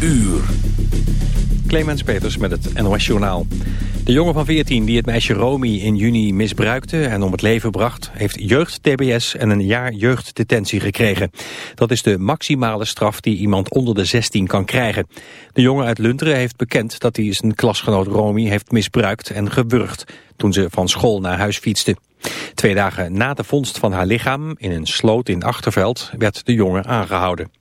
uur. Clemens Peters met het NOS Journaal. De jongen van 14 die het meisje Romy in juni misbruikte en om het leven bracht... heeft jeugd-TBS en een jaar jeugddetentie gekregen. Dat is de maximale straf die iemand onder de 16 kan krijgen. De jongen uit Lunteren heeft bekend dat hij zijn klasgenoot Romy heeft misbruikt en gewurgd... toen ze van school naar huis fietste. Twee dagen na de vondst van haar lichaam in een sloot in Achterveld werd de jongen aangehouden.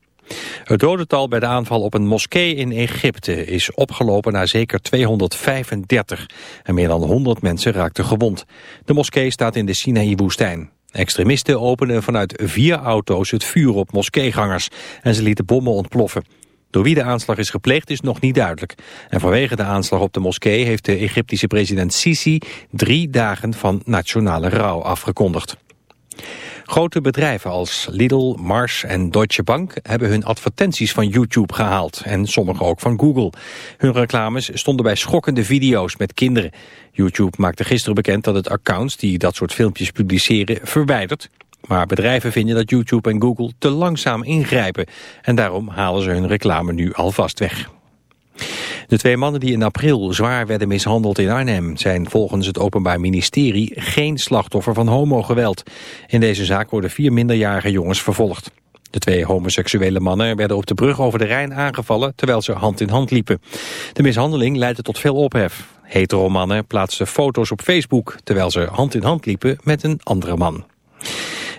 Het dodental bij de aanval op een moskee in Egypte is opgelopen naar zeker 235 en meer dan 100 mensen raakten gewond. De moskee staat in de Sinaï-woestijn. Extremisten openen vanuit vier auto's het vuur op moskeegangers en ze lieten bommen ontploffen. Door wie de aanslag is gepleegd is nog niet duidelijk. En vanwege de aanslag op de moskee heeft de Egyptische president Sisi drie dagen van nationale rouw afgekondigd. Grote bedrijven als Lidl, Mars en Deutsche Bank hebben hun advertenties van YouTube gehaald en sommige ook van Google. Hun reclames stonden bij schokkende video's met kinderen. YouTube maakte gisteren bekend dat het accounts die dat soort filmpjes publiceren verwijdert. Maar bedrijven vinden dat YouTube en Google te langzaam ingrijpen en daarom halen ze hun reclame nu alvast weg. De twee mannen die in april zwaar werden mishandeld in Arnhem... zijn volgens het Openbaar Ministerie geen slachtoffer van homogeweld. In deze zaak worden vier minderjarige jongens vervolgd. De twee homoseksuele mannen werden op de brug over de Rijn aangevallen... terwijl ze hand in hand liepen. De mishandeling leidde tot veel ophef. Hetero mannen plaatsten foto's op Facebook... terwijl ze hand in hand liepen met een andere man.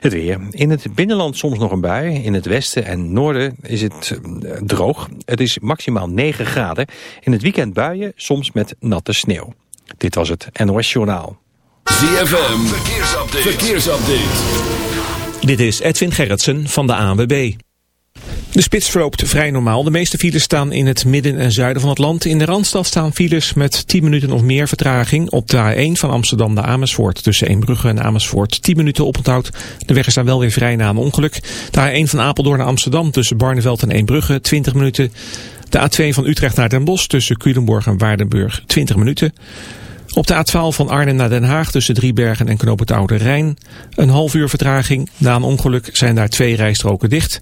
Het weer. In het binnenland soms nog een bui. In het westen en noorden is het eh, droog. Het is maximaal 9 graden. In het weekend buien, soms met natte sneeuw. Dit was het NOS Journaal. ZFM. Verkeersupdate. Verkeersupdate. Dit is Edwin Gerritsen van de ANWB. De spits verloopt vrij normaal. De meeste files staan in het midden en zuiden van het land. In de Randstad staan files met 10 minuten of meer vertraging. Op de A1 van Amsterdam naar Amersfoort tussen Eembrugge en Amersfoort 10 minuten oponthoud. De weg is daar wel weer vrij na een ongeluk. De A1 van Apeldoorn naar Amsterdam tussen Barneveld en Eembrugge 20 minuten. De A2 van Utrecht naar Den Bosch tussen Culemborg en Waardenburg 20 minuten. Op de A12 van Arnhem naar Den Haag tussen Driebergen en Knoop Oude Rijn. Een half uur vertraging. Na een ongeluk zijn daar twee rijstroken dicht.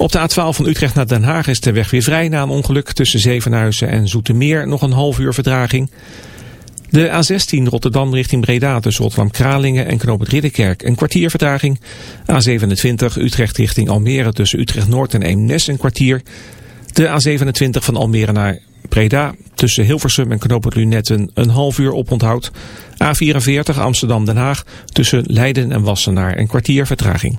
Op de A12 van Utrecht naar Den Haag is de weg weer vrij na een ongeluk. Tussen Zevenhuizen en Zoetermeer nog een half uur vertraging. De A16 Rotterdam richting Breda tussen Rotterdam-Kralingen en Knoop Ridderkerk een kwartier vertraging. A27 Utrecht richting Almere tussen Utrecht-Noord en Eemnes een kwartier. De A27 van Almere naar Breda tussen Hilversum en Knoop Lunetten een half uur oponthoud. A44 Amsterdam-Den Haag tussen Leiden en Wassenaar een kwartier vertraging.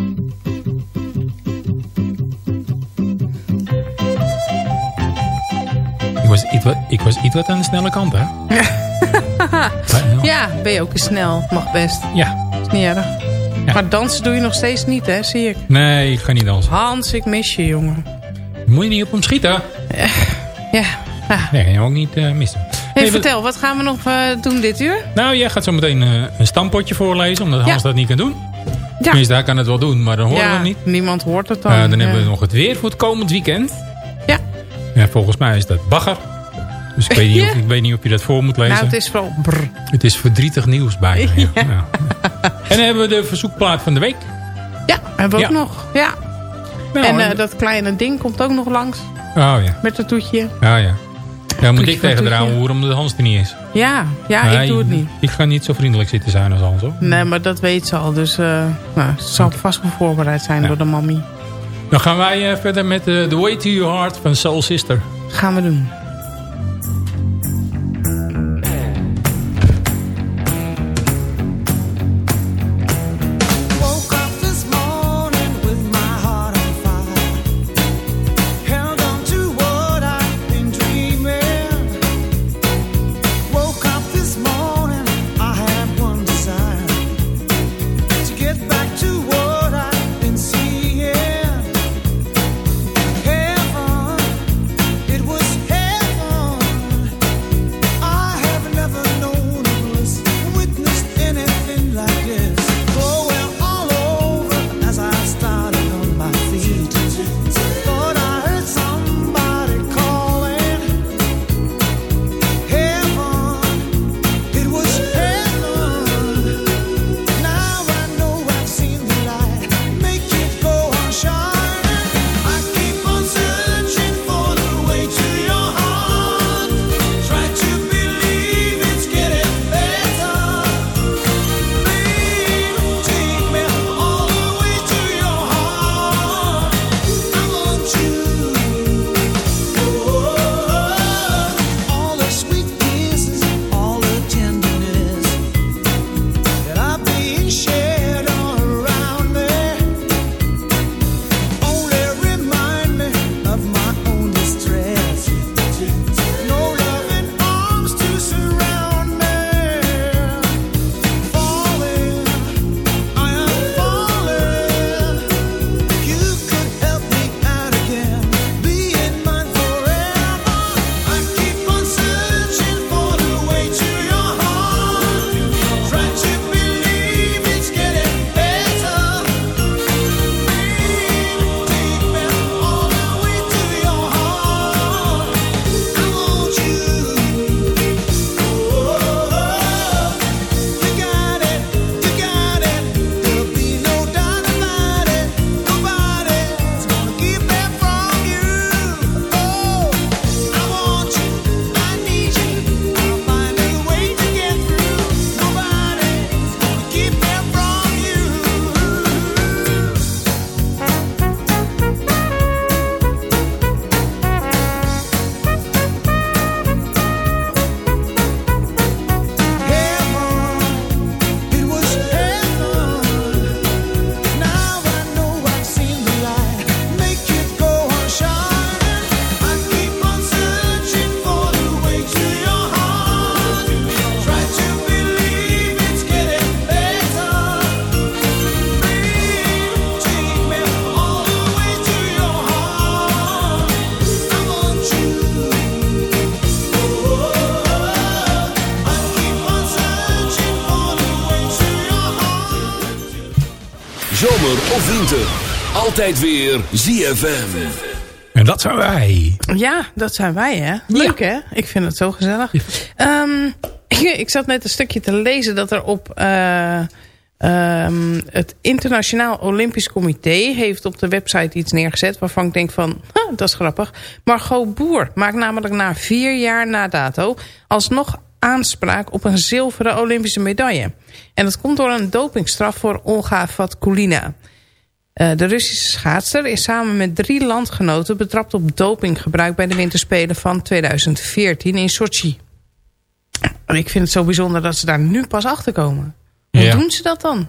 Was, iets ik was iets wat aan de snelle kant, hè? Ja, ben je ook eens snel. Mag best. Ja. Is niet erg. Ja. Maar dansen doe je nog steeds niet, hè? Zie ik. Nee, ik ga niet dansen. Hans, ik mis je, jongen. Moet je niet op hem schieten? Ja. ja. Nee, je ook niet eh, missen. Hey, Nee, vertel, wat gaan we nog eh, doen dit uur? Nou, jij gaat zo meteen eh, een stampotje voorlezen, omdat Hans Ja. dat niet kan doen. Ja. Tenminste, hij kan het wel doen, maar dan horen we ja, hem niet. niemand hoort het dan. Eh, dan hebben we nog het weer voor het komend weekend. Ja. Volgens mij is dat bagger. Dus ik weet, niet of, ik weet niet of je dat voor moet lezen. Nou, het is vooral brr. Het is verdrietig nieuws bijna. Ja. Ja. Ja. En dan hebben we de verzoekplaat van de week. Ja, hebben we ook nog. Ja. Nou, en eh, dat kleine ding komt ook nog langs. Oh ja. Met het toetje. Ja, ja. Ja, moet ik tegen de hoer omdat de Hans er niet is. Ja, ja Nee, ik doe het niet. Ik ga niet zo vriendelijk zitten zijn als Hans hoor. Nee, maar dat weet ze al. Dus eh nou, ze zal vast wel voorbereid zijn door de mammy. Dan gaan wij eh, verder met eh, The Way to Your Heart van Soul Sister. Gaan we doen. Winter. Altijd weer ZFM. En dat zijn wij. Ja, dat zijn wij, hè? Leuk, hè? Ik vind het zo gezellig. Ehm, ik zat net een stukje te lezen dat er op... eh, ehm, het Internationaal Olympisch Comité heeft op de website iets neergezet... waarvan ik denk van, huh, dat is grappig. Margot Boer maakt namelijk na vier jaar na dato... alsnog aanspraak op een zilveren Olympische medaille. En dat komt door een dopingstraf voor Olga Vatkulina. Eh, de Russische schaatster is samen met drie landgenoten betrapt op dopinggebruik bij de winterspelen van 2014 in Sochi. En ik vind het zo bijzonder dat ze daar nu pas achter komen. Hoe Ja. doen ze dat dan?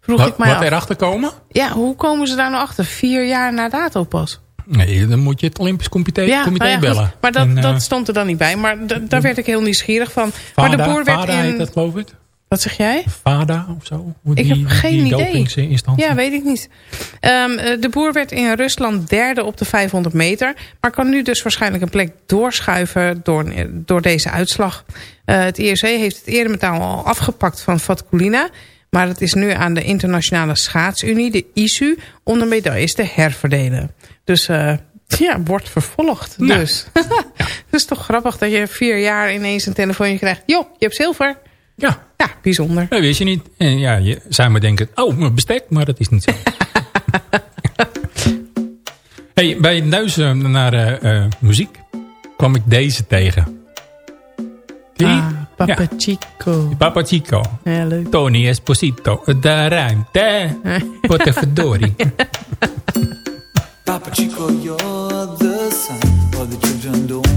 Vroeg Wat, ik mij wat erachter komen? Ja, hoe komen ze daar nou achter? Vier jaar na dato pas. Nee, dan moet je het Olympisch Comité, comité nou ja, goed. bellen. Maar dat, En, eh, dat stond er dan niet bij. Maar daar werd ik heel nieuwsgierig van. maar de boer werd in... dat geloof ik. Wat zeg jij? VADA of zo? Hoe Ik heb geen idee. Ja, weet ik niet. Ehm, eh, de boer werd in Rusland derde op de 500 meter. Maar kan nu dus waarschijnlijk een plek doorschuiven door, door deze uitslag. Eh, het IRC heeft het eremetaal al afgepakt van Vatkulina. Maar het is nu aan de internationale schaatsunie, de ISU, om de medailles te herverdelen. Dus eh, ja, wordt vervolgd. Nou. Dus het is toch grappig dat je vier jaar ineens een telefoontje krijgt. Joh, je hebt zilver. Ja, Ja, bijzonder. dat wist je niet. En ja, je zou maar denken, oh, mijn bestek, maar dat is niet zo. hey, bij het neuzen naar eh, eh, muziek kwam ik deze tegen. Die? Ah, Papa Ja. Chico. Papa Chico. Ja, leuk. Tony Esposito. De ruimte. Wat een verdorie. Papa Chico, you're the son. All the children don't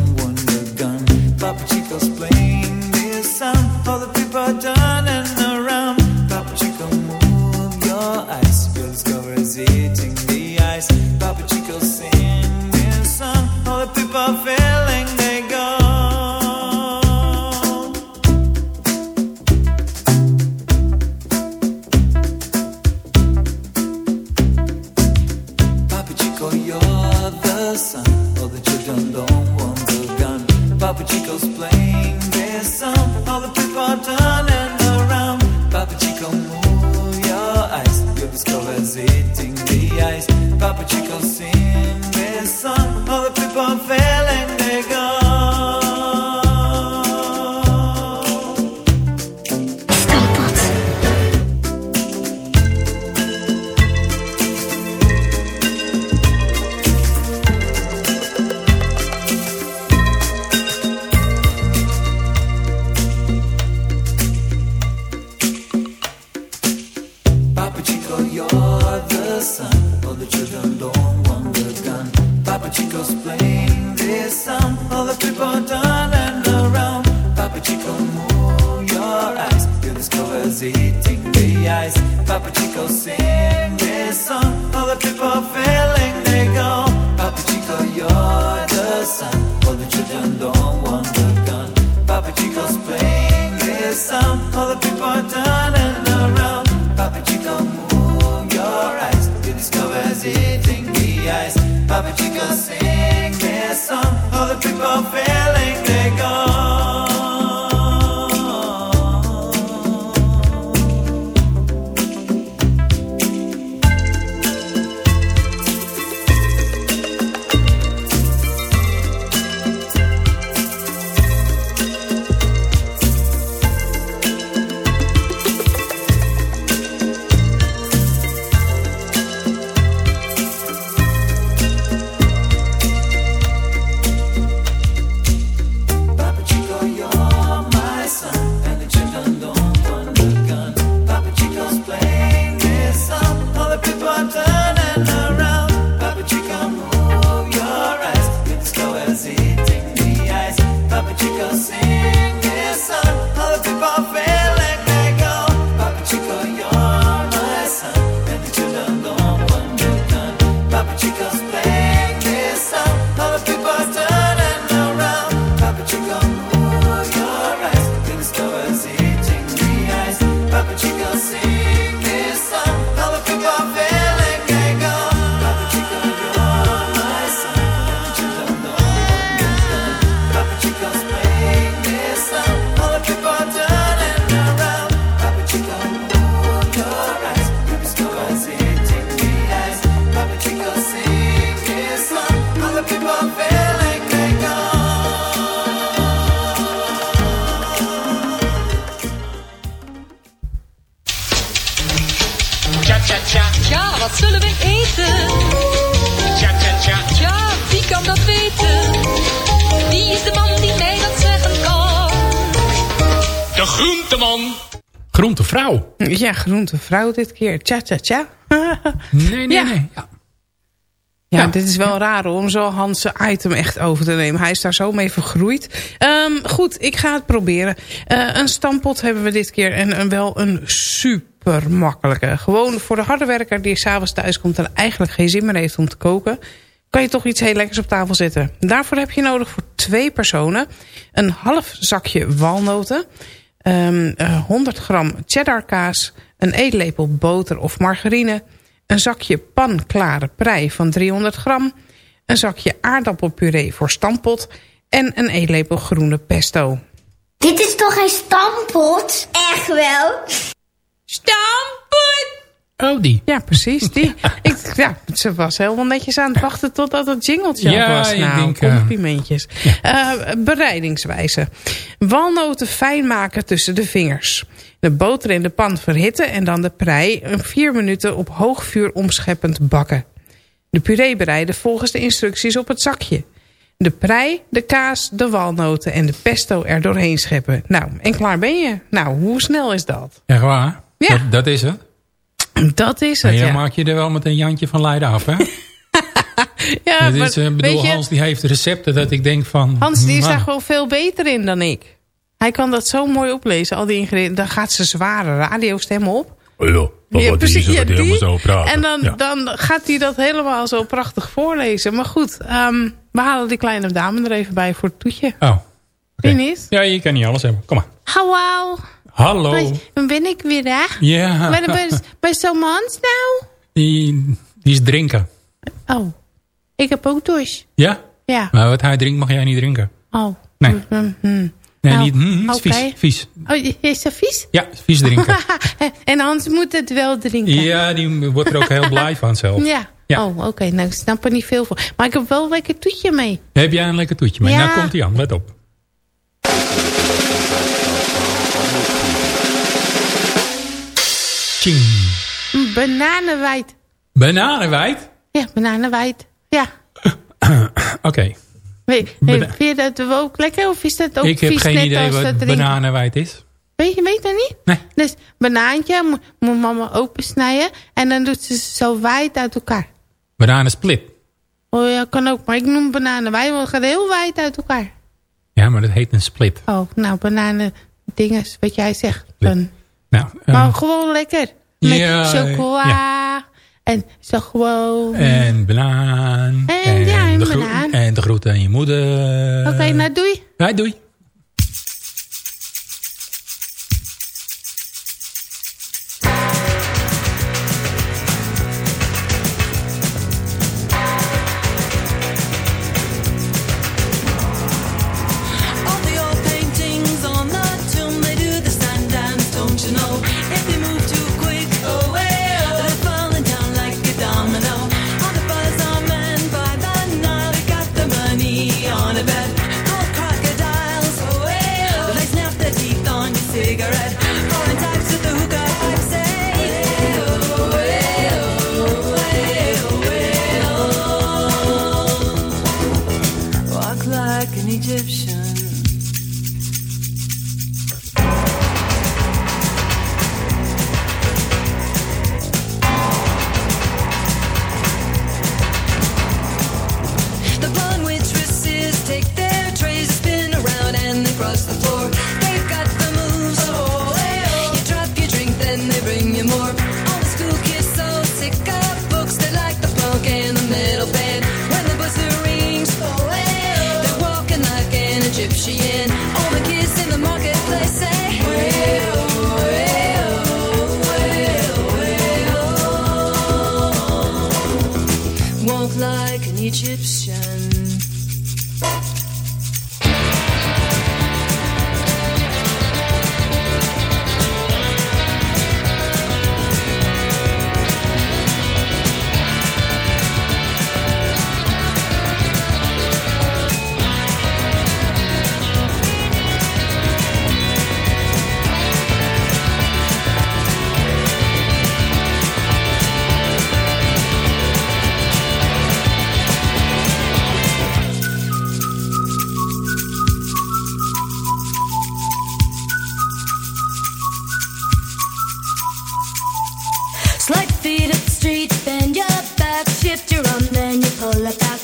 Groentevrouw dit keer. Tja, tja, tja. Nee, nee, Ja. nee. Ja. Ja, Ja. dit is wel raar om zo Hans item echt over te nemen. Hij is daar zo mee vergroeid. Ehm, goed, ik ga het proberen. Eh, een stampot hebben we dit keer en een, wel een super makkelijke. Gewoon voor de harde werker die s'avonds thuis komt en eigenlijk geen zin meer heeft om te koken. Kan je toch iets heel lekkers op tafel zetten. Daarvoor heb je nodig voor twee personen een half zakje walnoten. ehm, eh, 100 gram cheddar kaas, een eetlepel boter of margarine, een zakje panklare prei van 300 gram, een zakje aardappelpuree voor stampot en een eetlepel groene pesto. Dit is toch geen stampot? Echt wel? Stampot! Oh, die. Ja, precies. Die. ik, ja, ze was helemaal netjes aan het wachten totdat het jingeltje Ja, was. ik Nou, denk, eh, complimentjes. Eh, bereidingswijze. Walnoten fijn maken tussen de vingers. De boter in de pan verhitten en dan de prei een vier minuten op hoog vuur omscheppend bakken. De puree bereiden volgens de instructies op het zakje. De prei, de kaas, de walnoten en de pesto er doorheen scheppen. Nou, en klaar ben je. Nou, hoe snel is dat? Echt waar? Ja. Dat, dat is het. Dat is het, ja. maak je er wel met een Jantje van Leiden af, hè? ja maar is, eh, bedoel, je, Hans die heeft recepten dat ik denk van... Hans die is man, daar gewoon veel beter in dan ik. Hij kan dat zo mooi oplezen, al die ingrediënten. Dan gaat zijn zware radiostem op. Oh Ja, die precies, zo ja, die. helemaal zo praten. En dan, Ja. dan gaat hij dat helemaal zo prachtig voorlezen. Maar goed, ehm, we halen die kleine dame er even bij voor het toetje. Oh, niet? ja, je kan niet alles hebben. Kom maar. Hallo. Hallo. Dan ben ik weer, hè? Ja, is zo'n Hans nou? die, die is drinken. Oh, ik heb ook douche. Ja? Ja. Maar wat hij drinkt mag jij niet drinken. Oh. Nee. Hm, hm. Nee, Nou, niet. oké. vies. Vies. Oh, is dat vies? Ja, vies drinken. en Hans moet het wel drinken. ja, die wordt er ook heel blij van zelf. Ja. Ja. Oh, oké. Nou, ik snap er niet veel van. Maar ik heb wel een lekker toetje mee. Heb jij een lekker toetje mee? Ja. Nou komt hij aan, let op. Tjing. Hm, Bananenwijd. Bananenwijd? Ja, bananenwijd. Ja. Oké, Vind je dat ook lekker? Of is dat ook ik heb vies geen net idee als wat bananenwijd is. Weet je, weet dat niet? Nee. Dus banaantje moet, moet mama opensnijden. En dan doet ze ze zo wijd uit elkaar. Bananensplit. Oh ja, kan ook. Maar ik noem bananenwijd, want het gaat heel wijd uit elkaar. Ja, maar dat heet een split. Oh, nou, bananen dinges, wat jij zegt. Dan. Nou, eh, Maar gewoon lekker. Met ja, chocola. En zo gewoon. en banaan. En ja, een de banaan. En de groeten aan je moeder. Oké, nou doei. Ja, doei. Shift your arm, then you pull it back.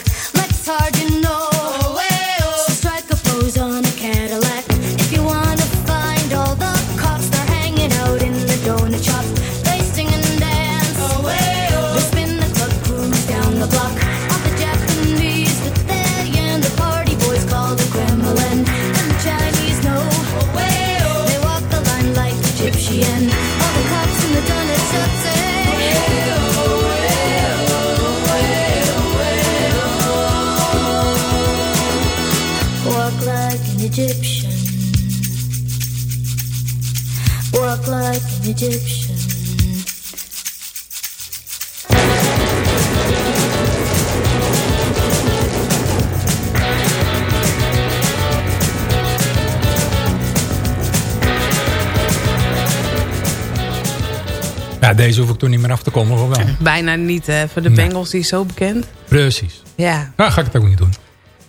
Bijna niet, hè. Voor de Nee. Bengals, die is zo bekend. Precies. Ja. Nou, ga ik het ook niet doen.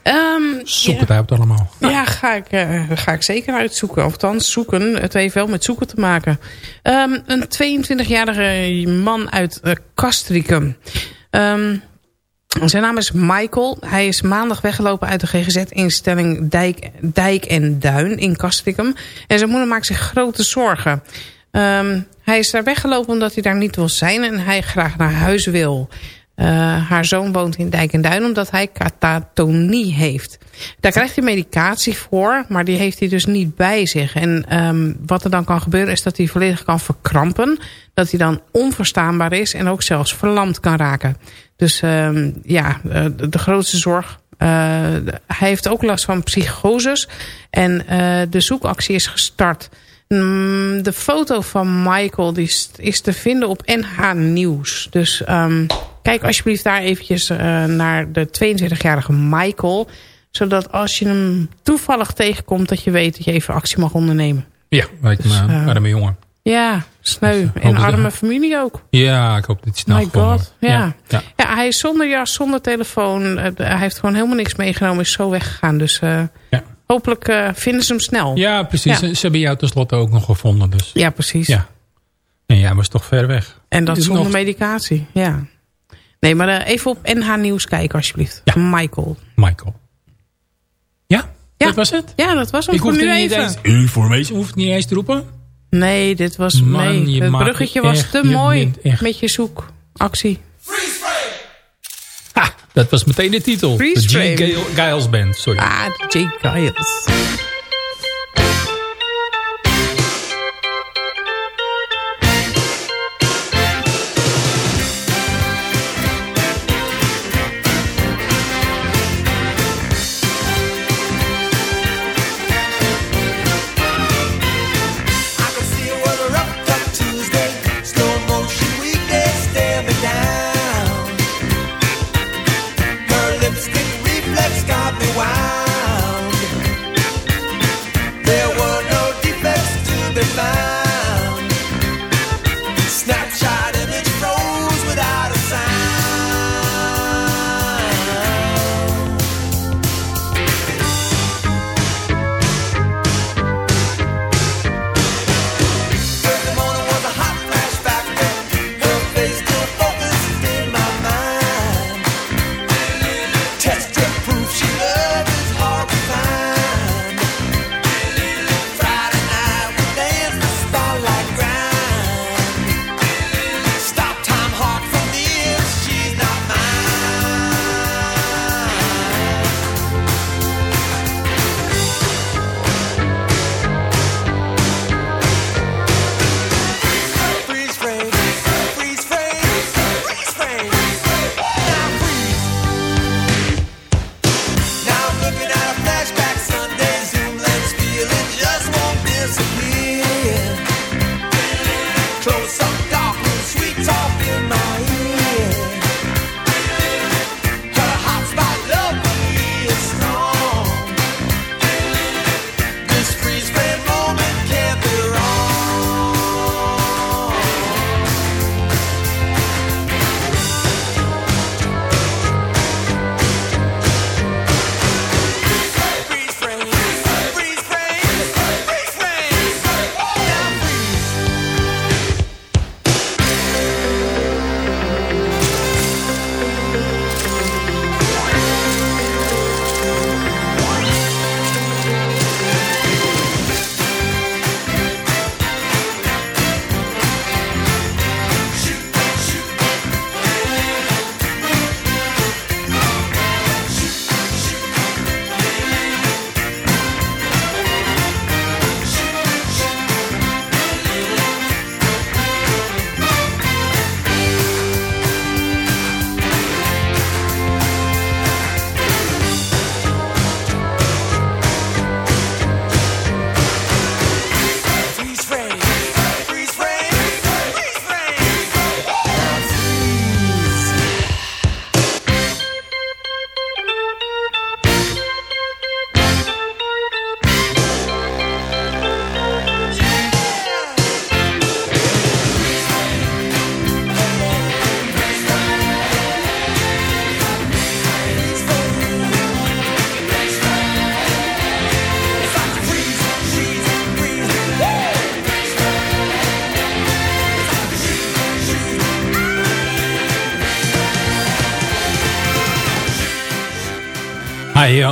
Ehm, Zoek ja. het uit allemaal. Ja, ga ik, eh, ga ik zeker uitzoeken. Althans, zoeken. Het heeft wel met zoeken te maken. Ehm, een 22-jarige man uit Castricum. Ehm, zijn naam is Michael. Hij is maandag weggelopen uit de GGZ-instelling Dijk, Dijk en Duin in Castricum. En zijn moeder maakt zich grote zorgen. Hij is daar weggelopen omdat hij daar niet wil zijn en hij graag naar huis wil. Eh, haar zoon woont in Dijk en Duin omdat hij catatonie heeft. Daar krijgt hij medicatie voor, maar die heeft hij dus niet bij zich. En ehm, wat er dan kan gebeuren is dat hij volledig kan verkrampen. Dat hij dan onverstaanbaar is en ook zelfs verlamd kan raken. Dus ehm, ja, eh, de, grootste zorg. eh, hij heeft ook last van psychoses. En de zoekactie is gestart. Mm, de foto van Michael die is, is te vinden op NH Nieuws. Dus ehm, kijk alsjeblieft daar eventjes eh, naar de 22-jarige Michael. Zodat als je hem toevallig tegenkomt... dat je weet dat je even actie mag ondernemen. Ja, weet Dus, me, eh, arme jongen. Ja, sneu. Dus, en hoop dat- arme familie ook. Ja, ik hoop dat hij snel My god, wordt. ja. ja. Ja, hij is zonder jas, zonder telefoon. Eh, hij heeft gewoon helemaal niks meegenomen. Is zo weggegaan. Dus eh, Ja. Hopelijk eh, vinden ze hem snel. Ja, precies. Ja. Ze hebben jou tenslotte ook nog gevonden. Dus. Ja, precies. Ja. En jij was toch ver weg. En dat zonder nog- medicatie. Ja. Nee, maar eh, even op NH Nieuws kijken alsjeblieft. Ja. Michael. Michael. Ja? Ja. Dat was het? Ja, dat was hem Ik voor nu even. eens... Information hoeft niet eens te roepen. Nee, dit was... Man, nee, het bruggetje was te mooi. bent Met je zoekactie. Dat was meteen de titel. Freeze de. Gale- Giles Band, sorry. Ah, Jake Giles.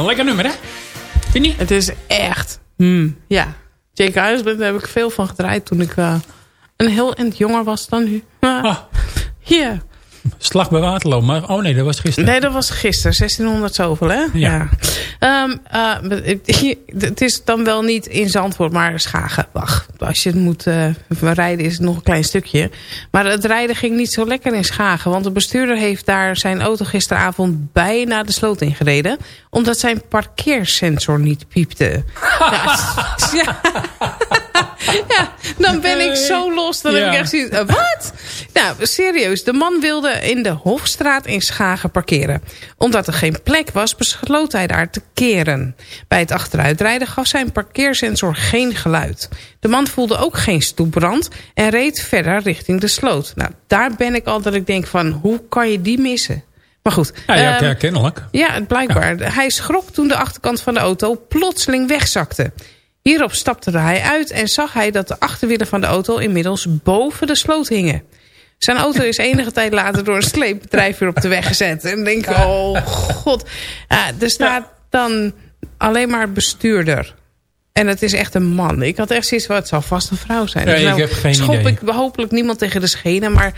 Lekker nummer, hè? Vind je niet? Het is echt... hmm, ja. Jake daar heb ik veel van gedraaid toen ik eh, een heel eind jonger was dan nu. Ah, Ja. Slag bij Waterloo. Maar, oh nee, dat was gisteren. Nee, dat was gisteren. 1600 zoveel, hè? Ja. Ehm, eh, het- het is dan wel niet in Zandvoort, maar Schagen. Wacht, als je het moet eh, rijden is het nog een klein stukje. Maar het rijden ging niet zo lekker in Schagen. Want de bestuurder heeft daar zijn auto gisteravond bijna de sloot ingereden. Omdat zijn parkeersensor niet piepte. ja, ja. Ja, dan ben ik zo los. Dan heb ik echt zoiets... eh, Wat? Nou, serieus. De man wilde in de Hofstraat in Schagen parkeren. Omdat er geen plek was, besloot hij daar te keren. Bij het achteruitrijden gaf zijn parkeersensor geen geluid. De man voelde ook geen stoepbrand en reed verder richting de sloot. Nou, daar ben ik al dat ik denk van, hoe kan je die missen? Maar goed. Ja, ja, ehm, ja, kennelijk. ja, het blijkbaar. Hij schrok toen de achterkant van de auto plotseling wegzakte. Hierop stapte hij uit en zag hij dat de achterwielen van de auto inmiddels boven de sloot hingen. Zijn auto is enige tijd later door een sleepbedrijf weer op de weg gezet. En ik denk, oh god. Ja, er staat dan alleen maar bestuurder. En het is echt een man. Ik had echt zoiets van, het zal vast een vrouw zijn. Ja, Dus ik nou heb geen schop idee. ik hopelijk niemand tegen de schenen. Maar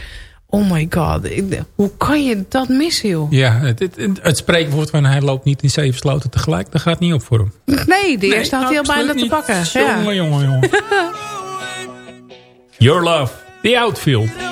oh my god. hoe kan je dat missen, joh? Ja, het, het, het, het spreekwoord van hij loopt niet in zeven sloten tegelijk, dat gaat niet op voor hem. Nee, de eerste had hij al bijna te pakken. Jongen, Ja. jongen, jongen. Your Love, The Outfield.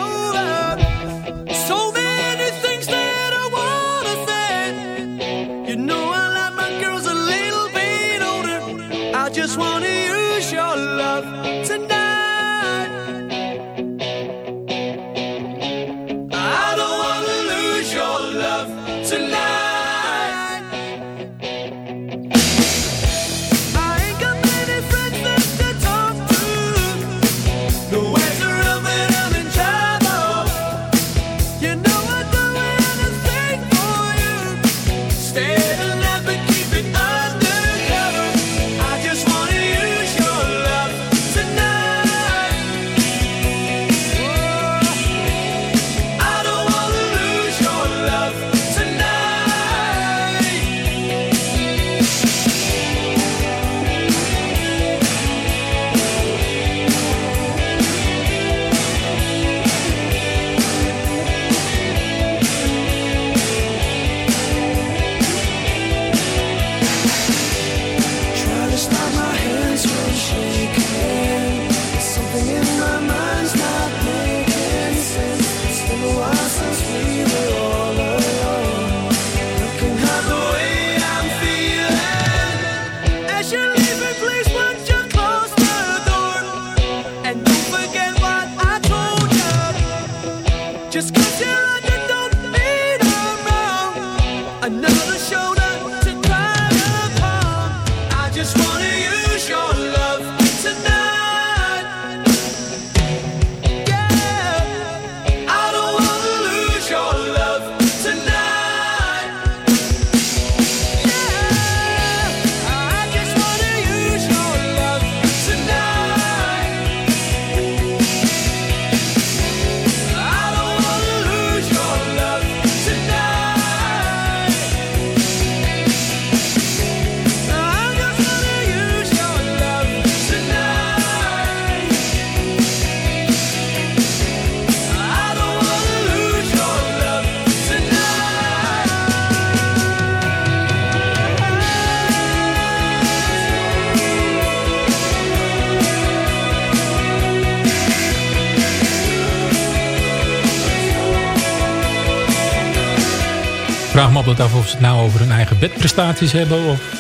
Ze het nou over hun eigen bedprestaties hebben. Of...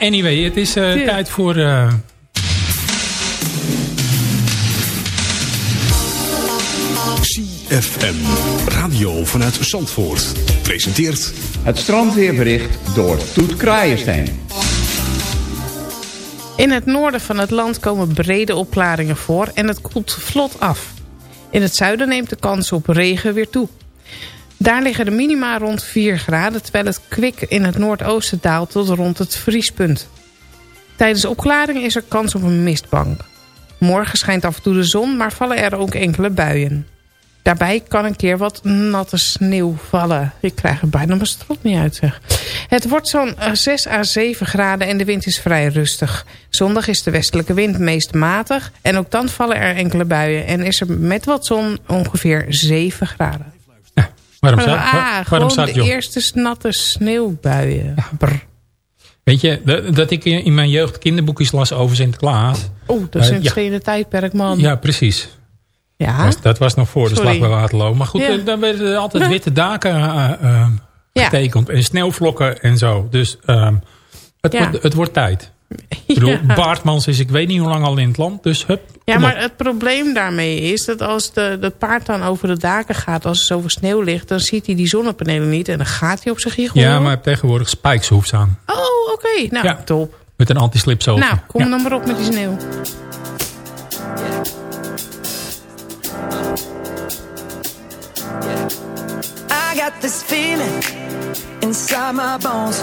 Anyway, het is eh, Ja. tijd voor... eh, CFM. Radio vanuit Zandvoort. Presenteert Het strandweerbericht door Toet Kraaienstein. In het noorden van het land komen brede opklaringen voor en het koelt vlot af. In het zuiden neemt de kans op regen weer toe. Daar liggen de minima rond 4 graden... terwijl het kwik in het noordoosten daalt tot rond het vriespunt. Tijdens opklaring is er kans op een mistbank. Morgen schijnt af en toe de zon, maar vallen er ook enkele buien. Daarbij kan een keer wat natte sneeuw vallen. Ik krijg er bijna mijn strot niet uit, zeg. Het wordt zo'n eh, 6 à 7 graden en de wind is vrij rustig. Zondag is de westelijke wind meest matig. En ook dan vallen er enkele buien. En is er met wat zon ongeveer 7 graden. Waarom zou, ah, waar- waarom zou de eerste natte sneeuwbuien. Brr. Weet je, dat- dat ik in mijn jeugd kinderboekjes las over Sinterklaas. Oeh, dat is Eh, een ja. tijdperk, man. Ja, precies. Ja. Dat was nog voor de slag bij Waterloo. Maar goed, Ja. eh, dan werden er altijd witte daken eh, Ja. getekend. En sneeuwvlokken en zo. Dus ehm, het, Ja. wordt, het wordt tijd. Ik bedoel, Ja. Baartmans is ik weet niet hoe lang al in het land. Dus hup, Ja, maar op. het probleem daarmee is dat als de, dat paard dan over de daken gaat... als er zoveel sneeuw ligt, dan ziet hij die zonnepanelen niet... en dan gaat hij op zijn giegel. Ja, maar hij heeft tegenwoordig spijkshoefs aan. Oh, oké. Nou, Ja. top. Met een anti-slip zo. Nou, kom dan maar op met die sneeuw. I got this feeling inside my bones.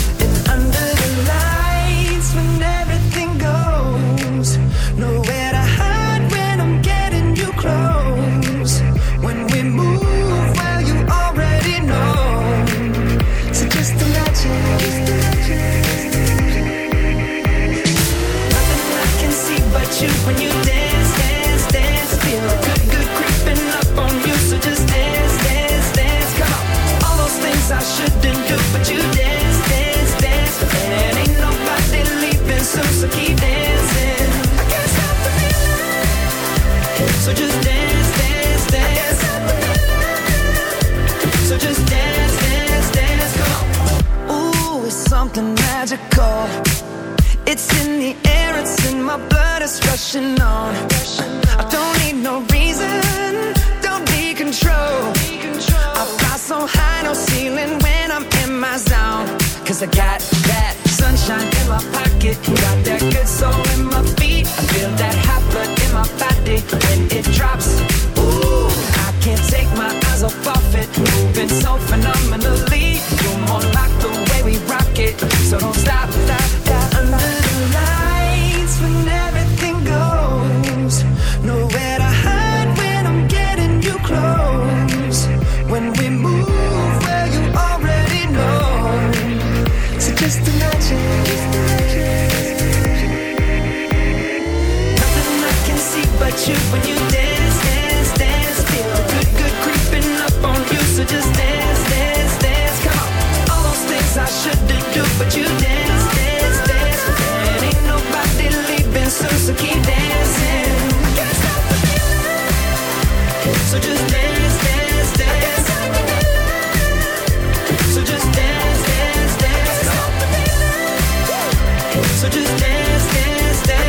So just dance, dance, dance.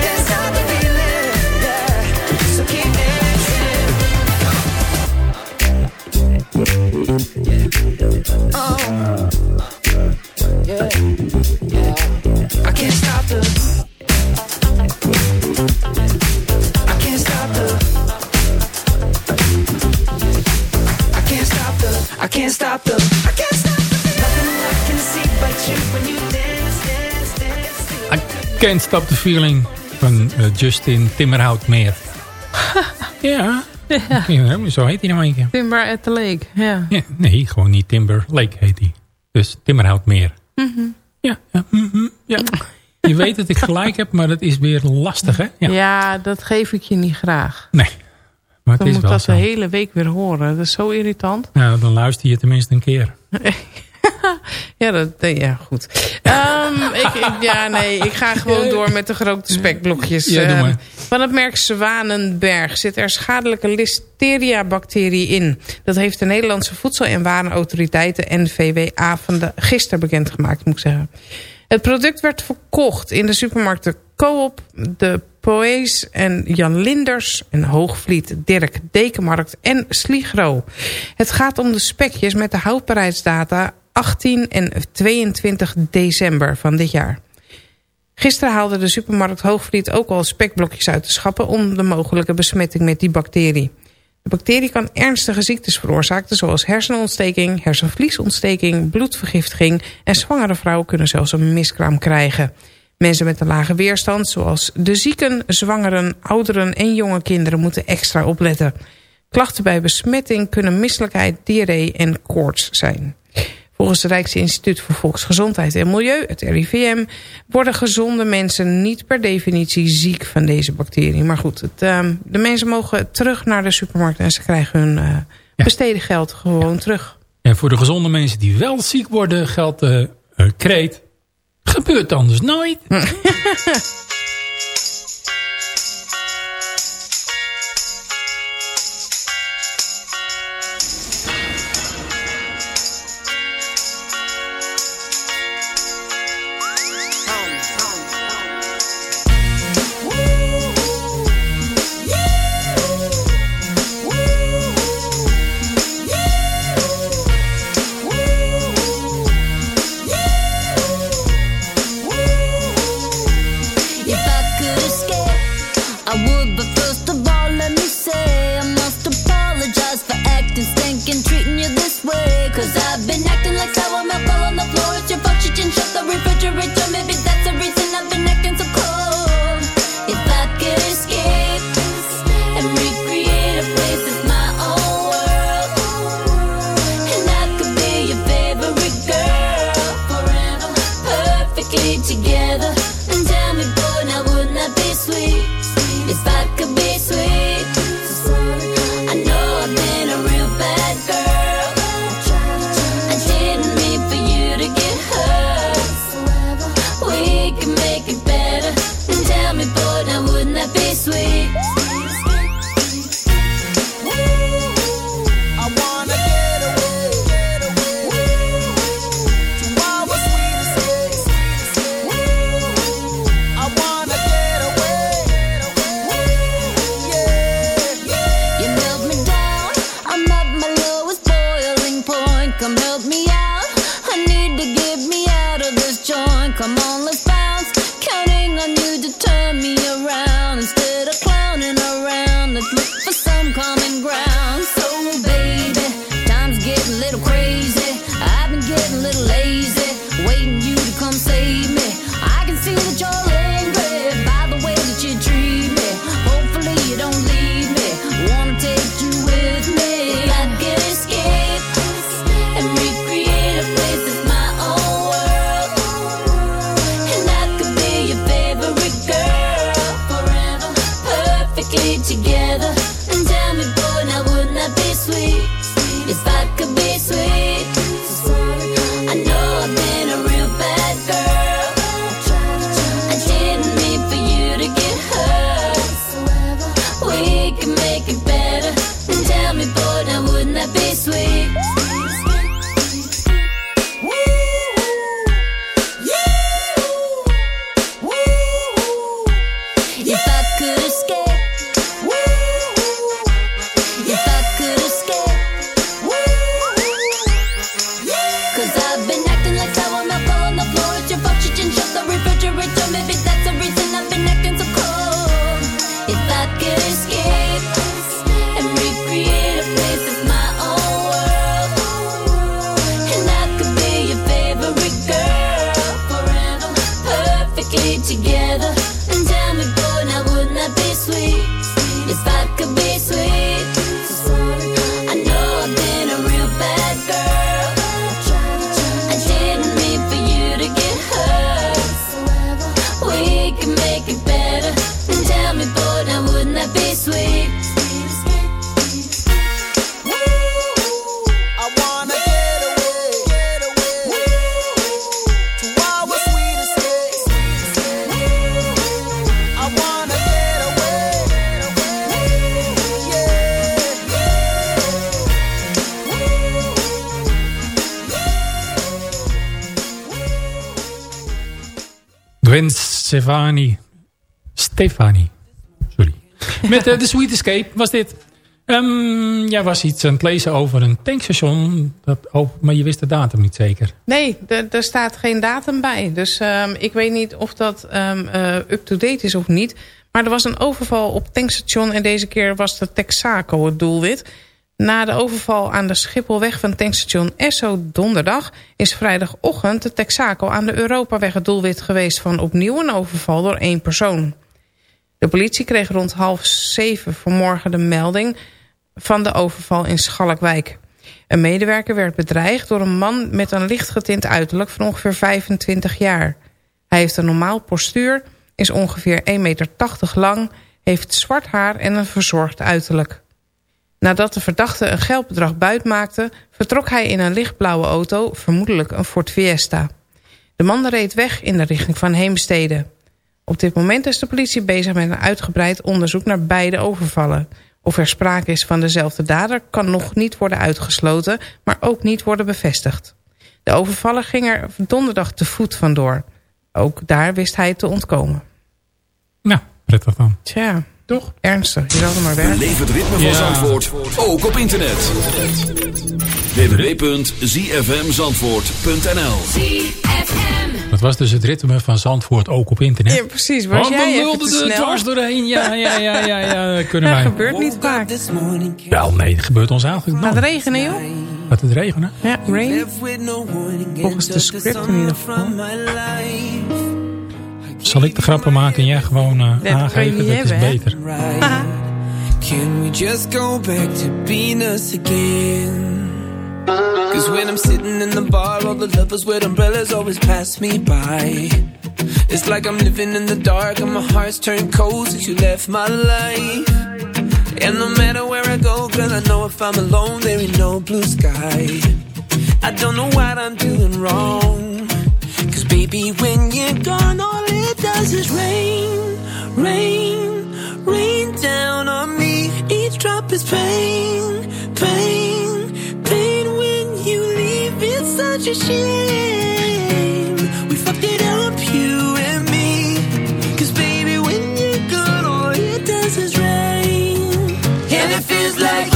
Can't Stop the Feeling van eh, Justin Timmerhout meer. ja. ja, zo heet hij nou een keer. Timber at the Lake, ja. Ja, nee, gewoon niet Timber Lake heet hij. Dus Timmerhout meer. Mhm. Ja, ja, mhm, ja. Je weet dat ik gelijk heb, maar dat is weer lastig, hè? Ja. Ja. dat geef ik je niet graag. Nee, maar het is moet wel dat zo. de hele week weer horen. Dat is zo irritant. Nou, dan luister je tenminste een keer. Ja, dat, eh, ja goed. Ehm, ik, ik- ja, nee, ik ga gewoon door met de grote spekblokjes. Ja, doe maar. van het merk Zwanenberg zit er schadelijke listeria-bacterie in. Dat heeft de Nederlandse Voedsel- en Warenautoriteit, NVWA, van de, gisteren bekendgemaakt, moet ik zeggen. Het product werd verkocht in de supermarkten Coop, de Poes en Jan Linders en Hoogvliet, Dirk Dekenmarkt en Sligro. Het gaat om de spekjes met de houdbaarheidsdata 18 en 22 december van dit jaar. Gisteren haalde de supermarkt Hoogvliet ook al spekblokjes uit de schappen... om de mogelijke besmetting met die bacterie. De bacterie kan ernstige ziektes veroorzaken... zoals hersenontsteking, hersenvliesontsteking, bloedvergiftiging... en zwangere vrouwen kunnen zelfs een miskraam krijgen. Mensen met een lage weerstand, zoals de zieken, zwangeren... ouderen en jonge kinderen moeten extra opletten. Klachten bij besmetting kunnen misselijkheid, diarree en koorts zijn. Volgens het Rijksinstituut voor Volksgezondheid en Milieu, het RIVM... worden gezonde mensen niet per definitie ziek van deze bacterie. Maar goed, het, uh, de mensen mogen terug naar de supermarkt... en ze krijgen hun uh, ja. besteden geld gewoon terug. En voor de gezonde mensen die wel ziek worden, geldt de uh, kreet... gebeurt anders nooit. Stefani Stefanie. Sorry. Met eh, The Sweet Escape was dit. Ehm, jij was iets aan het lezen over een tankstation. Oh, maar je wist de datum niet zeker. Nee, er staat geen datum bij. Dus ehm, ik weet niet of dat ehm, eh, up-to-date is of niet. Maar er was een overval op tankstation... en deze keer was de Texaco het doelwit. Na de overval aan de Schipholweg van tankstation Esso donderdag... is vrijdagochtend de Texaco aan de Europaweg het doelwit geweest... van opnieuw een overval door één persoon. De politie kreeg rond half zeven vanmorgen de melding... van de overval in Schalkwijk. Een medewerker werd bedreigd door een man met een licht getint uiterlijk... van ongeveer 25 jaar. Hij heeft een normaal postuur, is ongeveer 1,80 meter lang... heeft zwart haar en een verzorgd uiterlijk. Nadat de verdachte een geldbedrag buit maakte... vertrok hij in een lichtblauwe auto, vermoedelijk een Ford Fiesta. De man reed weg in de richting van Heemstede. Op dit moment is de politie bezig met een uitgebreid onderzoek naar beide overvallen. Of er sprake is van dezelfde dader kan nog niet worden uitgesloten... maar ook niet worden bevestigd. De overvaller ging er donderdag te voet vandoor. Ook daar wist hij te ontkomen. Nou, prettig dan. Tja, toch? Ernstig, je zal er maar. Beleef het ritme van Ja. Zandvoort, ook op internet. www.zfmzandvoort.nl Dat was dus het ritme van Zandvoort ook op internet. Ja, precies. Was oh, jij even wilden te er snel? dwars doorheen. Ja, ja, ja, ja, ja. Dat kunnen Dat wij. gebeurt niet vaak. Wel, nee, dat gebeurt ons eigenlijk Gaat nooit. het regenen, joh? Gaat het regenen? Ja, rain. Volgens de script in ieder geval. Zal ik de grappen maken en jij gewoon je aangeven? Dat is beter. Can we just go back to being us again? Cause when I'm sitting in the bar, all the lovers with umbrellas always pass me by. It's like I'm living in the dark and my heart's turned cold since you left my life. And no matter where I go, girl, I know if I'm alone, there ain't no blue sky. I don't know what I'm doing wrong. Cause baby, when you're gone, all it does is rain, rain, rain down on me. Each drop is pain, pain, pain. When you leave, it's such a shame. We fucked it up, you and me. Cause baby, when you're gone, all it does is rain. And it feels like.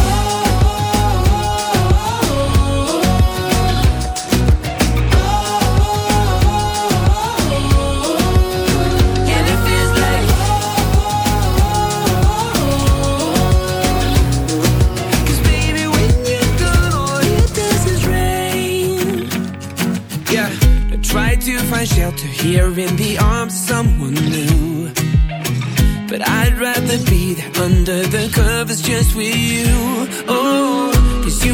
Here in the arms of someone new. But I'd rather be there under the covers just with you. Oh, cause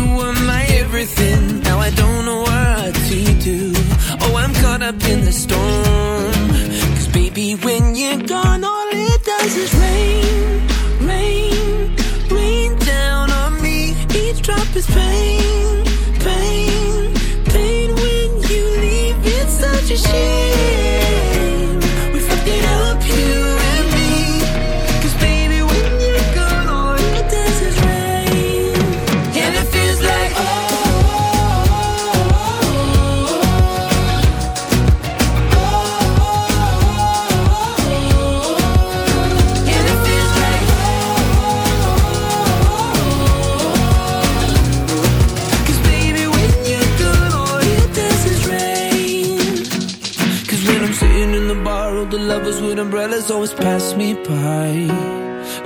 with always pass me by.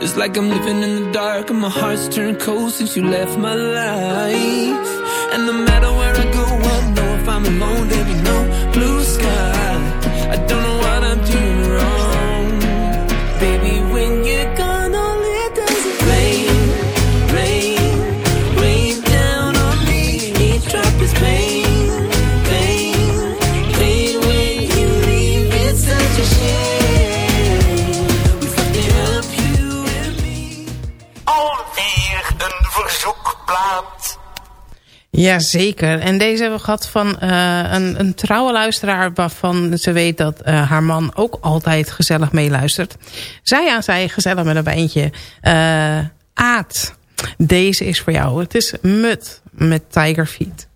It's like I'm living in the dark and my heart's turned cold since you left my life. And no matter where I go, I know if I'm alone, there'll be no blue sky. Jazeker. En deze hebben we gehad van eh, een, een trouwe luisteraar... waarvan ze weet dat eh, haar man ook altijd gezellig meeluistert. Zij aan zij gezellig met een beentje. Eh Aad, deze is voor jou. Het is Mut met Tiger Feet.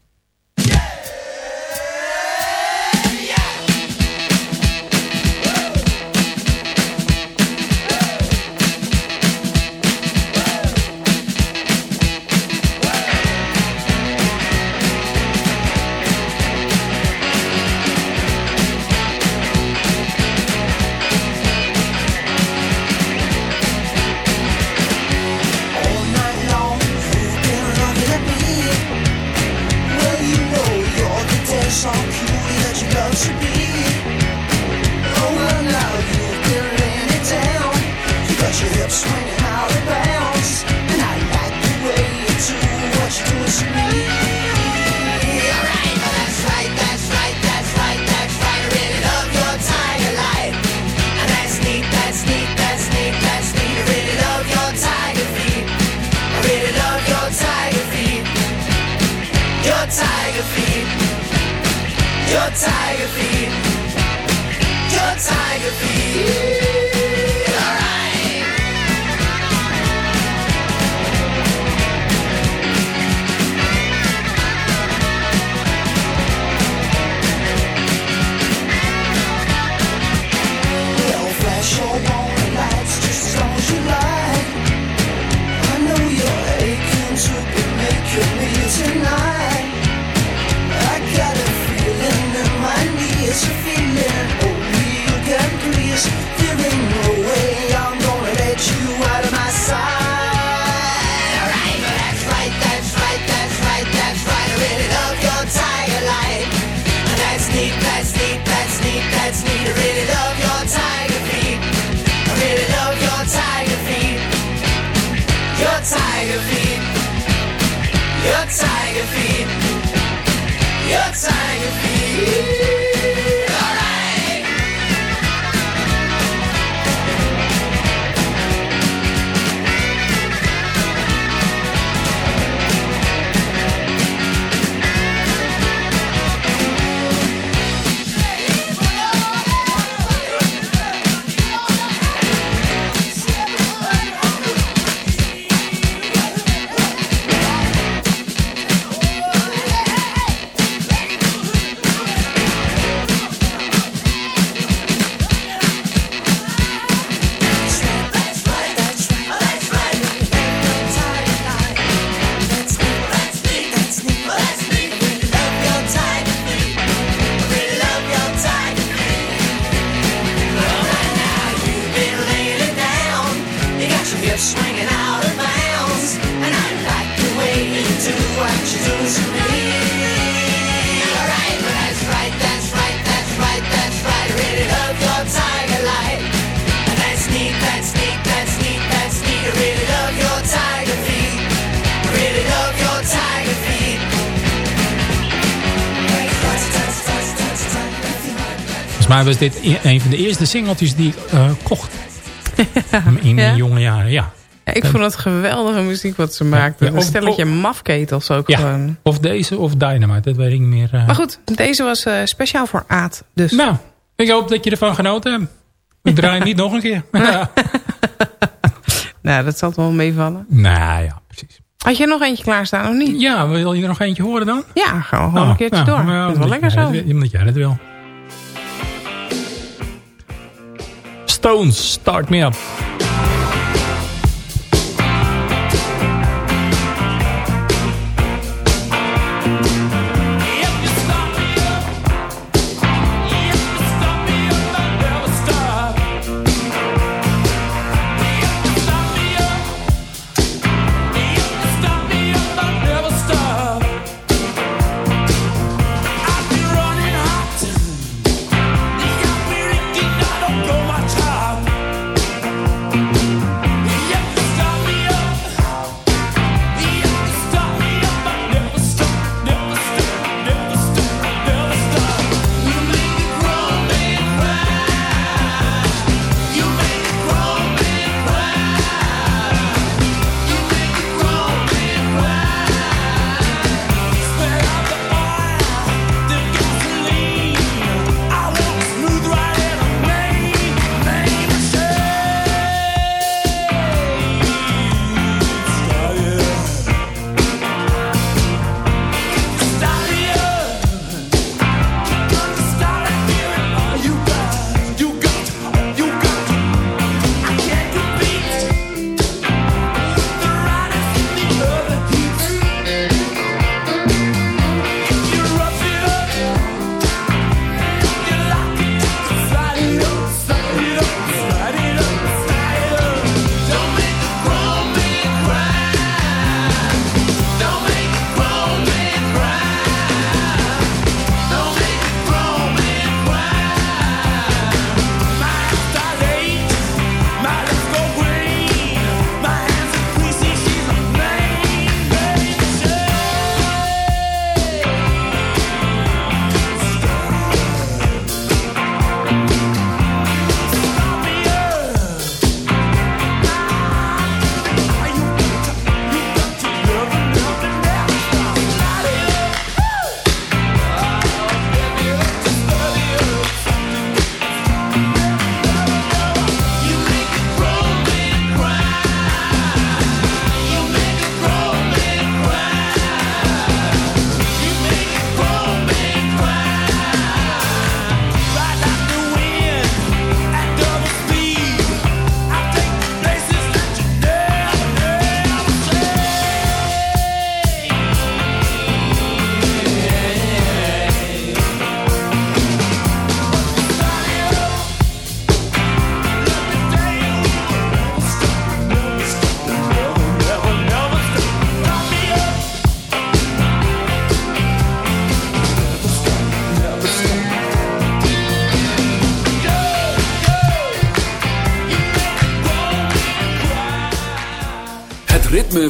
Your tiger feet. Your tiger was dit een van de eerste singeltjes die ik eh, kocht. In mijn Ja? jonge jaren, ja. Ja, ik vond het geweldige muziek wat ze maakten. Ja, een of- stelletje mafketels ook gewoon. of deze of Dynamite, dat weet ik niet meer. eh. Maar goed, deze was eh, speciaal voor Aad. Dus. Nou, ik hoop dat je ervan genoten hebt. Ik draai niet nog een keer. Nou, dat zal wel meevallen. Nou ja, precies. Had je nog eentje klaarstaan of niet? Ja, wil je er nog eentje horen dan? Ja, gaan we gewoon Oh, een keertje nou, door. nou, dat is wel lekker zo. Omdat jij dat wil. Stones, Start Me Up.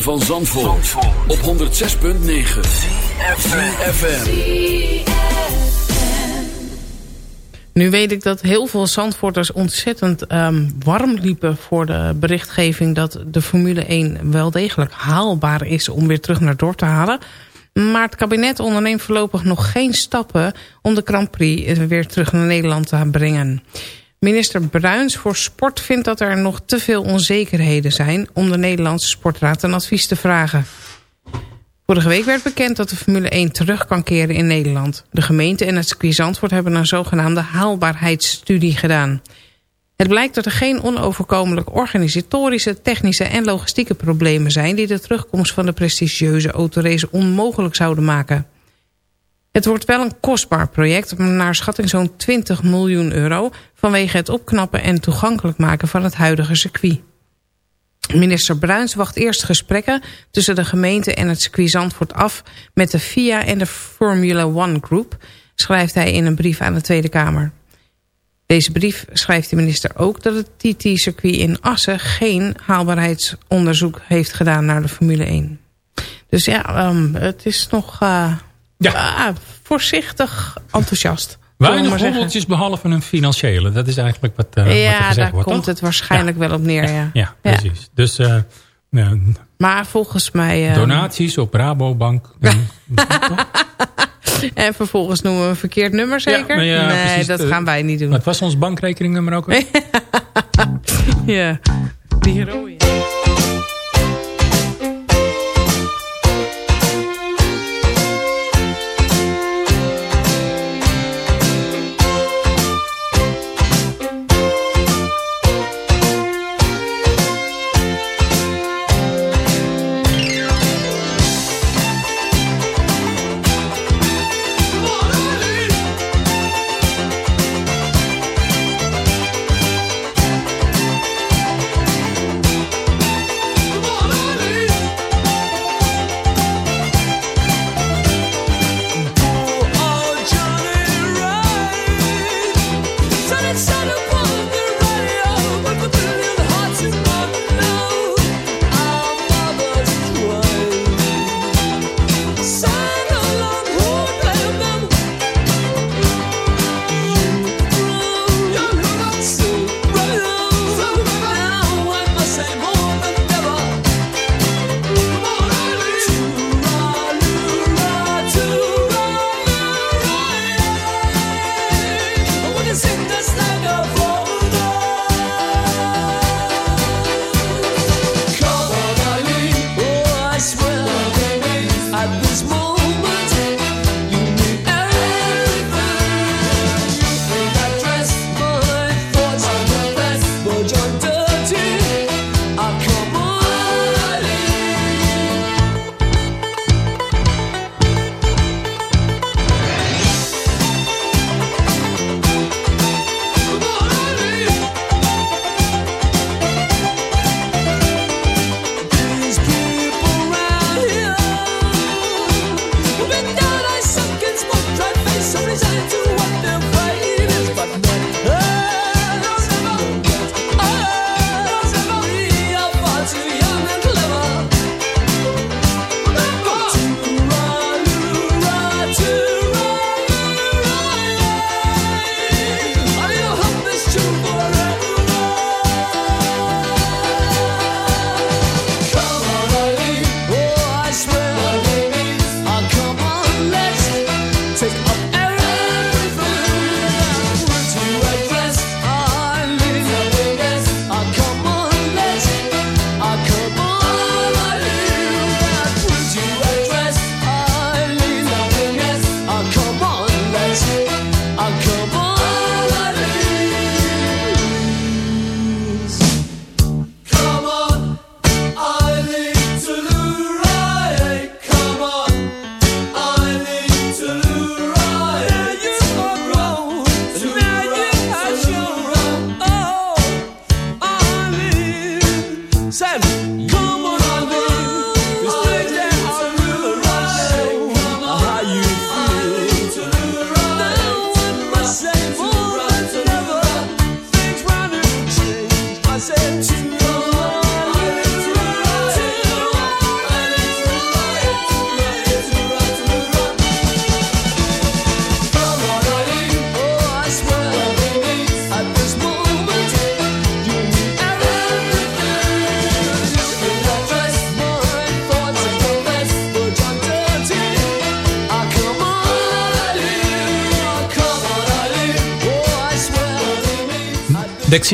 Van Zandvoort, op 106.9 FM. Nu weet ik dat heel veel Zandvoorters ontzettend ehm, warm liepen voor de berichtgeving dat de Formule 1 wel degelijk haalbaar is om weer terug naar dorp te halen. Maar het kabinet onderneemt voorlopig nog geen stappen om de Grand Prix weer terug naar Nederland te brengen. Minister Bruins voor Sport vindt dat er nog te veel onzekerheden zijn om de Nederlandse Sportraad een advies te vragen. Vorige week werd bekend dat de Formule 1 terug kan keren in Nederland. De gemeente en het circuit Zandvoort hebben een zogenaamde haalbaarheidsstudie gedaan. Het blijkt dat er geen onoverkomelijk organisatorische, technische en logistieke problemen zijn... die de terugkomst van de prestigieuze autorace onmogelijk zouden maken. Het wordt wel een kostbaar project, naar schatting zo'n 20 miljoen euro... vanwege het opknappen en toegankelijk maken van het huidige circuit. Minister Bruins wacht eerst gesprekken tussen de gemeente en het circuit Zandvoort af... met de FIA en de Formula One Group, schrijft hij in een brief aan de Tweede Kamer. Deze brief schrijft de minister ook dat het TT-circuit in Assen... geen haalbaarheidsonderzoek heeft gedaan naar de Formule 1. Dus ja, ehm, het is nog eh, ah, voorzichtig enthousiast. Weinig hobbeltjes behalve een financiële. Dat is eigenlijk wat, eh, wat er ja, gezegd daar wordt, komt toch? het waarschijnlijk wel op neer, ja. Ja, precies. Dus eh, ja, Maar volgens mij... ehm, donaties op Rabobank. En vervolgens noemen we een verkeerd nummer zeker? ja, nee, precies, dat eh, gaan wij niet doen. Wat was ons bankrekeningnummer ook weer? ja, die rode.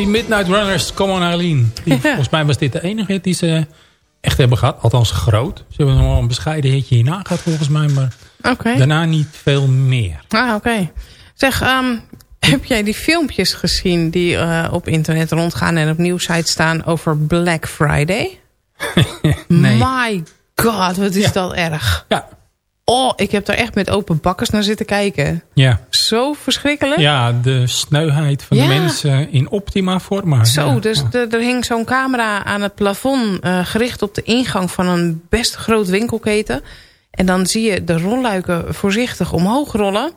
Midnight Runners, Come on Arlene. Die, Volgens mij was dit de enige hit die ze echt hebben gehad. Althans groot. Ze hebben nog wel een bescheiden hitje hierna gehad volgens mij. Maar daarna niet veel meer. Ah, oké. Zeg, ehm, heb jij die filmpjes gezien die eh, op internet rondgaan en op nieuwsites staan over Black Friday? Nee. My god, wat is Ja. dat erg. Ja. Oh, ik heb daar echt met open bakkers naar zitten kijken. Ja. Zo verschrikkelijk. ja, de sneuheid van Ja. de mensen in optima forma. Zo, Ja. dus de- er hing zo'n camera aan het plafond... eh, gericht op de ingang van een best groot winkelketen. En dan zie je de rolluiken voorzichtig omhoog rollen.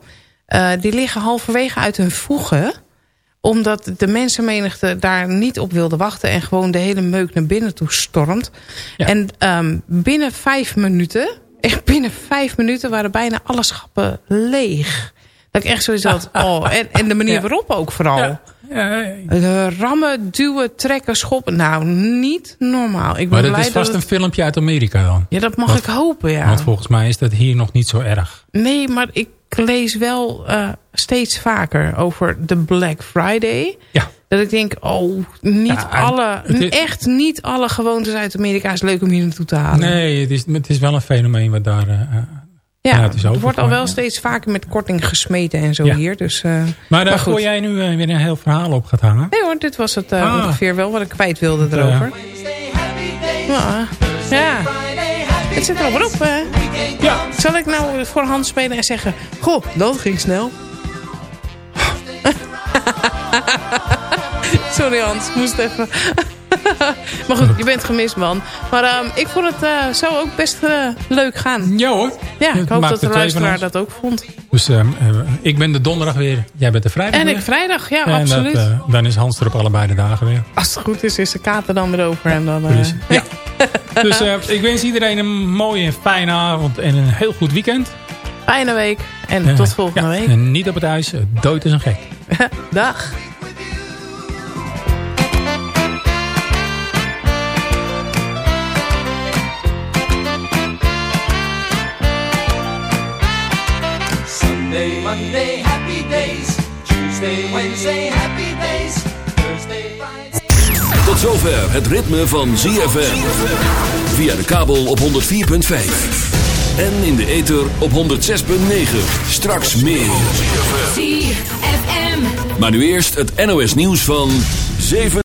Eh, die liggen halverwege uit hun voegen omdat de mensenmenigte daar niet op wilde wachten... en gewoon de hele meuk naar binnen toe stormt. En ehm, binnen vijf minuten... echt binnen vijf minuten waren bijna alle schappen leeg. Dat ik echt zoiets had... Oh, en, en de manier waarop ook vooral. Eh, rammen, duwen, trekken, schoppen. Nou, niet normaal. Ik ben maar dat blij is vast dat een het- filmpje uit Amerika dan. Ja, dat mag ik hopen, ja. Want volgens mij is dat hier nog niet zo erg. Nee, maar ik lees wel eh, steeds vaker over de Black Friday. Ja. Dat ik denk, oh, niet Ja, alle, is- echt niet alle gewoontes uit Amerika is leuk om hier naartoe te halen. Nee, het is, het is wel een fenomeen wat daar... eh, Ja, het is er wordt al wel steeds vaker met korting gesmeten en zo Ja. hier. Dus, eh, Maar daar goed. gooi jij nu eh, weer een heel verhaal op gaat hangen. Nee hoor, dit was het eh, Ah. ongeveer wel wat ik kwijt wilde Eh, erover. Ja, ja. het zit erop op. hè. Ja. Zal ik nou voor hand spelen en zeggen... Goh, dat ging snel. Sorry Hans, moest even... maar goed, je bent gemist man. Maar ehm, ik vond het eh, zo ook best eh, leuk gaan. Ja hoor. Ja, ik hoop dat de luisteraar dat ook vond. Dus ehm, eh, ik ben de donderdag weer. Jij bent de vrijdag En weer. ik vrijdag, ja, En absoluut. dan is Hans er op allebei de dagen weer. Als het goed is, is de kater dan weer over. En dan. Ja. dus ik wens iedereen een mooie en fijne avond en een heel goed weekend. Fijne week en tot volgende ja, week. En niet op het ijs. Dood is een gek. Dag. Monday, happy days. Tuesday, Wednesday, happy days. Thursday, Friday. Tot zover het ritme van ZFM. Via de kabel op 104.5. En in de ether op 106.9. Straks meer. ZFM. Maar nu eerst het NOS nieuws van 7